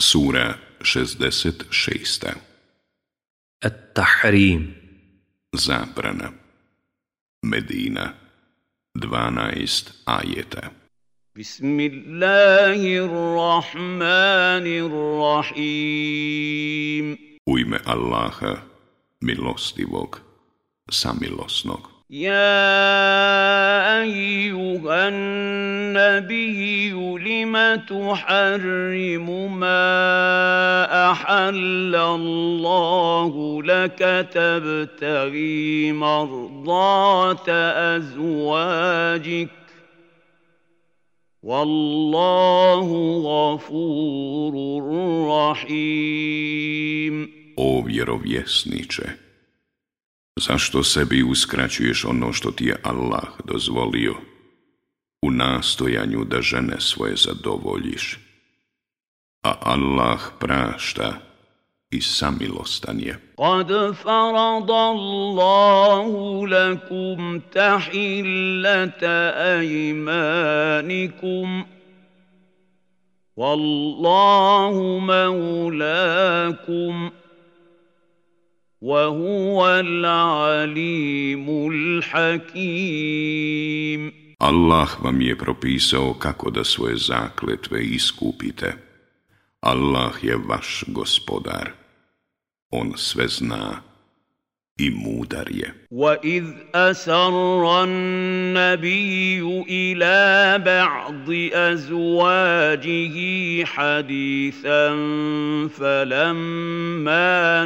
Sura 66. At-Tahrim. Zabrana. Medina. 12 ajeta. Bismillahirrahmanirrahim. U ime Allaha, milostivog, samilosnog. يا ايها النبي لم تحرم ما احل الله لك تبتغي مرضات ازواجك والله غفور رحيم. Zašto sebi uskraćuješ ono što ti je Allah dozvolio u nastojanju da žene svoje zadovoljiš? A Allah prašta i samilostan je. Qad faradallahu lakum tahillata ajmanikum. Wallahu maulakum. وهو العليم الحكيم Allah vam je propisao kako da svoje zakletve iskupite. Allah je vaš gospodar. On sve zna i mudar je. وإذ أسر النبي إلى بعض أزواجه حديثا فلما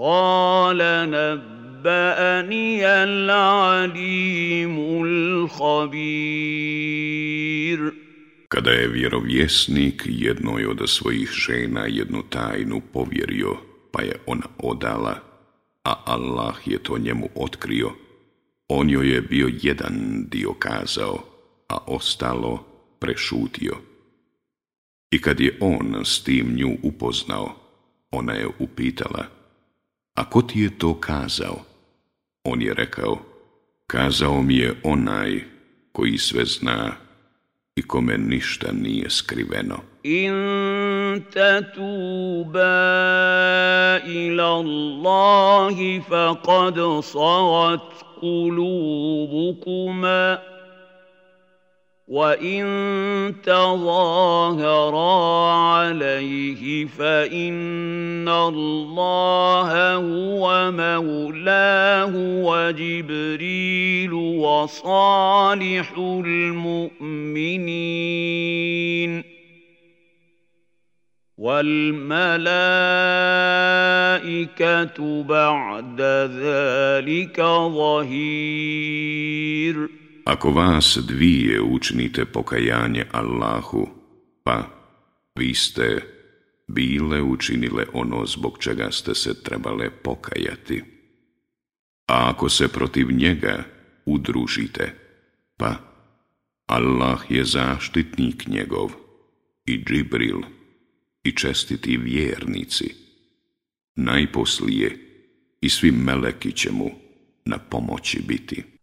قال نبأني العليم الخبير Kada je vjerovjesnik jednoj od svojih žena jednu tajnu povjerio, pa je ona odala, a Allah je to njemu otkrio, on joj je bio jedan dio kazao, a ostalo prešutio. I kad je on s tim nju upoznao, ona je upitala, a ko ti je to kazao? On je rekao, kazao mi je onaj koji sve zna i kome ništa nije skriveno. In tatuba ila Allahi faqad sarat kulubukuma. وإن تظاهرا عليه فإن الله هو مولاه وجبريل وصالح المؤمنين والملائكة بعد ذلك ظهير Ako vas dvije učinite pokajanje Allahu, pa vi ste bile učinile ono zbog čega ste se trebale pokajati. A ako se protiv njega udružite, pa Allah je zaštitnik njegov i Džibril i čestiti vjernici. Najposlije i svi meleki će mu na pomoći biti.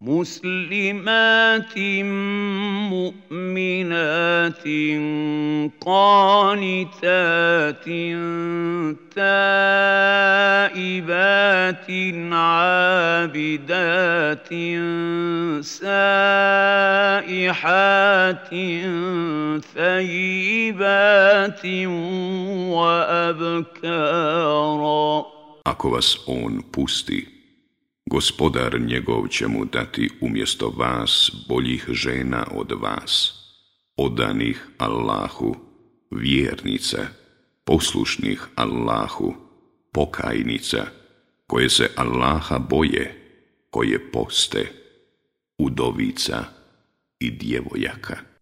مسلمات مؤمنات قانتات تائبات عابدات سائحات ثيبات وأبكارا Ako vas on pusti, Gospodar njegov će mu dati umjesto vas boljih žena od vas, odanih Allahu, vjernica, poslušnih Allahu, pokajnica, koje se Allaha boje, koje poste, udovica i djevojaka.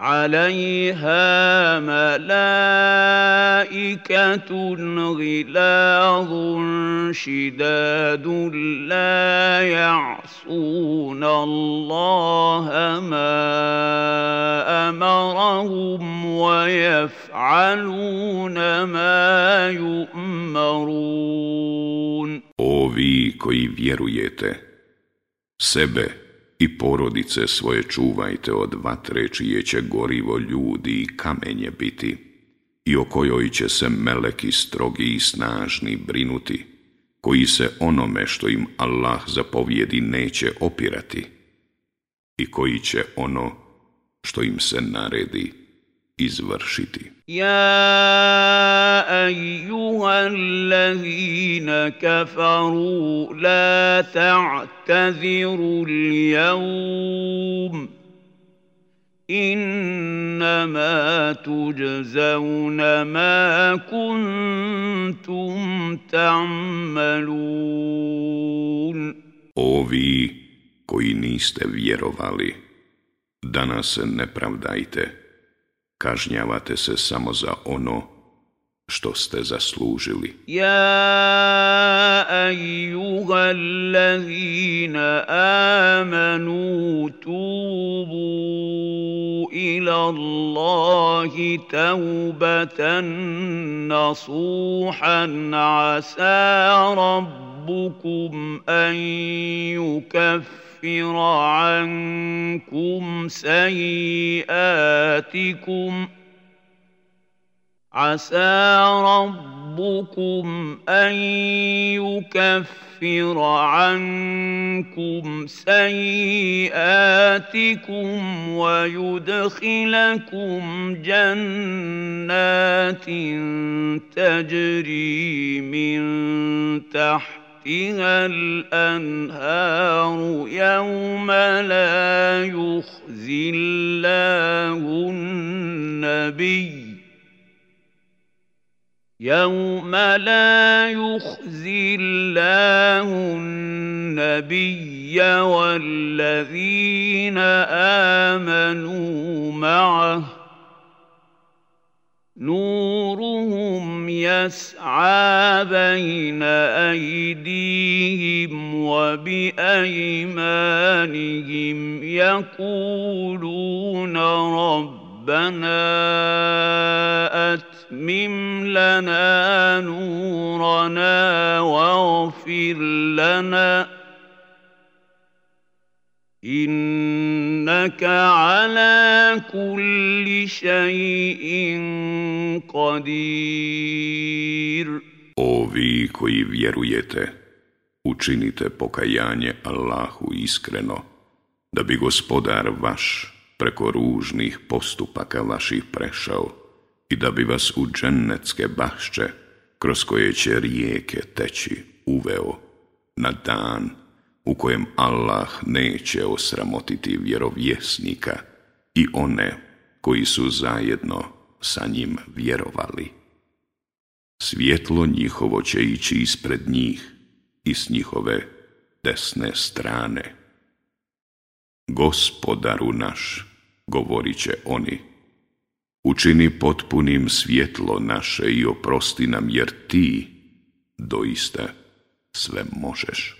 عليها ملائكة غلاظ شداد لا يعصون الله ما أمرهم ويفعلون ما يؤمرون. Ovi koji vjerujete, sebe i porodice svoje čuvajte od vatre čije će gorivo ljudi i kamenje biti i o kojoj će se meleki strogi i snažni brinuti, koji se onome što im Allah zapovjedi neće opirati i koji će ono što im se naredi izvršiti. يا ايها الذين كفروا لا تعتذروا اليوم انما تجزون ما كنتم تعملون Ovi koji niste vjerovali, danas ne pravdajte. Kažnjavate se samo za ono što ste zaslužili. Ja ejuha allazina amanu tubu ila Allahi taubatan nasuhan asa rabbukum an yukaffir يكفر عنكم سيئاتكم. عسى ربكم أن يكفر عنكم سيئاتكم ويدخلكم جنات تجري من تحت تحتها الأنهار يوم لا يخزي الله النبي. يوم لا يخزي الله النبي والذين آمنوا معه. نورهم يسعى بين أيديهم وبأيمانهم يقولون ربنا أتمم لنا نورنا واغفر لنا إنك على كل شيء قدير Ovi koji vjerujete, učinite pokajanje Allahu iskreno, da bi gospodar vaš preko ružnih postupaka vaših prešao i da bi vas u džennetske bašće, kroz koje će rijeke teći, uveo na dan u kojem Allah neće osramotiti vjerovjesnika i one koji su zajedno sa njim vjerovali. Svjetlo njihovo će ići ispred njih i s njihove desne strane. Gospodaru naš, govorit će oni, učini potpunim svjetlo naše i oprosti nam jer ti doista sve možeš.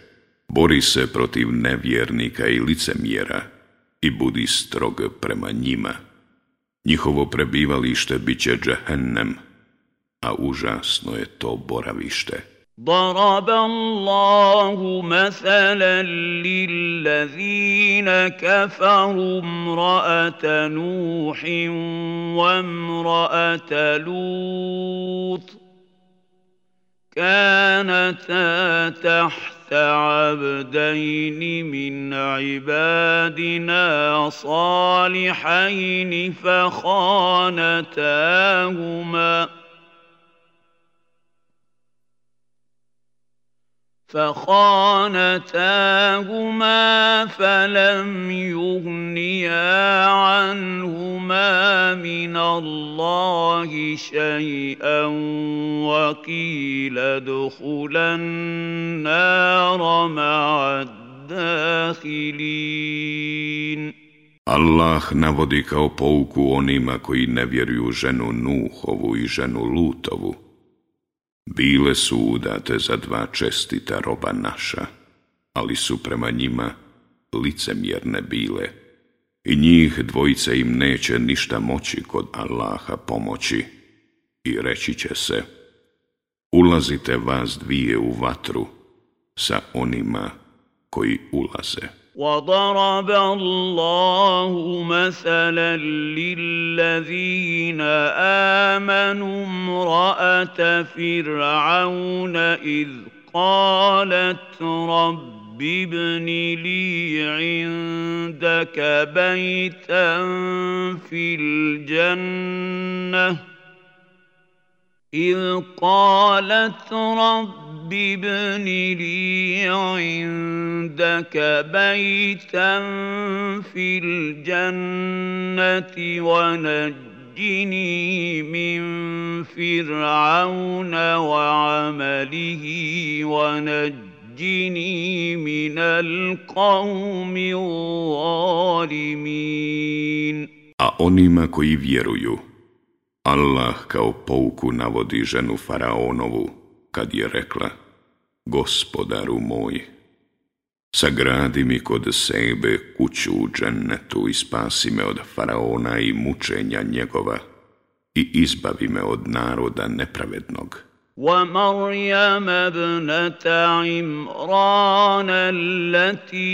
bori se protiv nevjernika i licemjera i budi strog prema njima. Njihovo prebivalište bit će džehennem, a užasno je to boravište. ضرب الله مثلا للذين كفروا امراه نوح وامراه لوط كانتا تحت عبدين من عبادنا صالحين فخانتاهما. فخانتاهما فلم يغنيا عنهما من الله شيئا وقيل ادخلا النار مع الداخلين. الله navodi kao بوكو onima koji ne vjeruju ženu Nuhovu i ženu Lutovu. Bile su udate za dva čestita roba naša, ali su prema njima licemjerne bile i njih dvojice im neće ništa moći kod Allaha pomoći i reći će se ulazite vas dvije u vatru sa onima koji ulaze. وضرب الله مثلا للذين امنوا امراه فرعون اذ قالت رب ابن لي عندك بيتا في الجنه إذ قالت رب ابن لي عندك بيتا في الجنة ونجني من فرعون وعمله ونجني من القوم الظالمين. A onima koji vjeruju Allah kao pouku navodi ženu Faraonovu, kad je rekla, Gospodaru moj, sagradi mi kod sebe kuću u džennetu i spasi me od Faraona i mučenja njegova i izbavi me od naroda nepravednog. ومريم ابنة عمران التي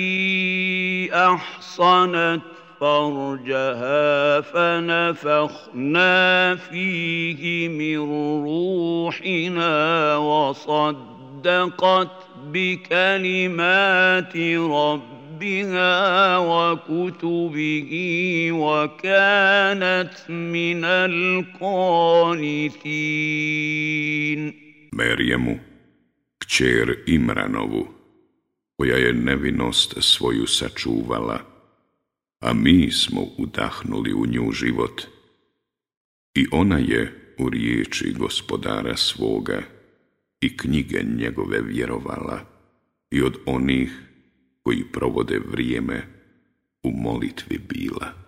أحصنت فرجها فنفخنا فيه من روحنا وصدقت بكلمات ربها وكتبه وكانت من القانتين. Merjemu, kćer Imranovu, koja je nevinost svoju sačuvala, a mi smo udahnuli u nju život. I ona je u riječi gospodara svoga i knjige njegove vjerovala i od onih koji provode vrijeme u molitvi bila.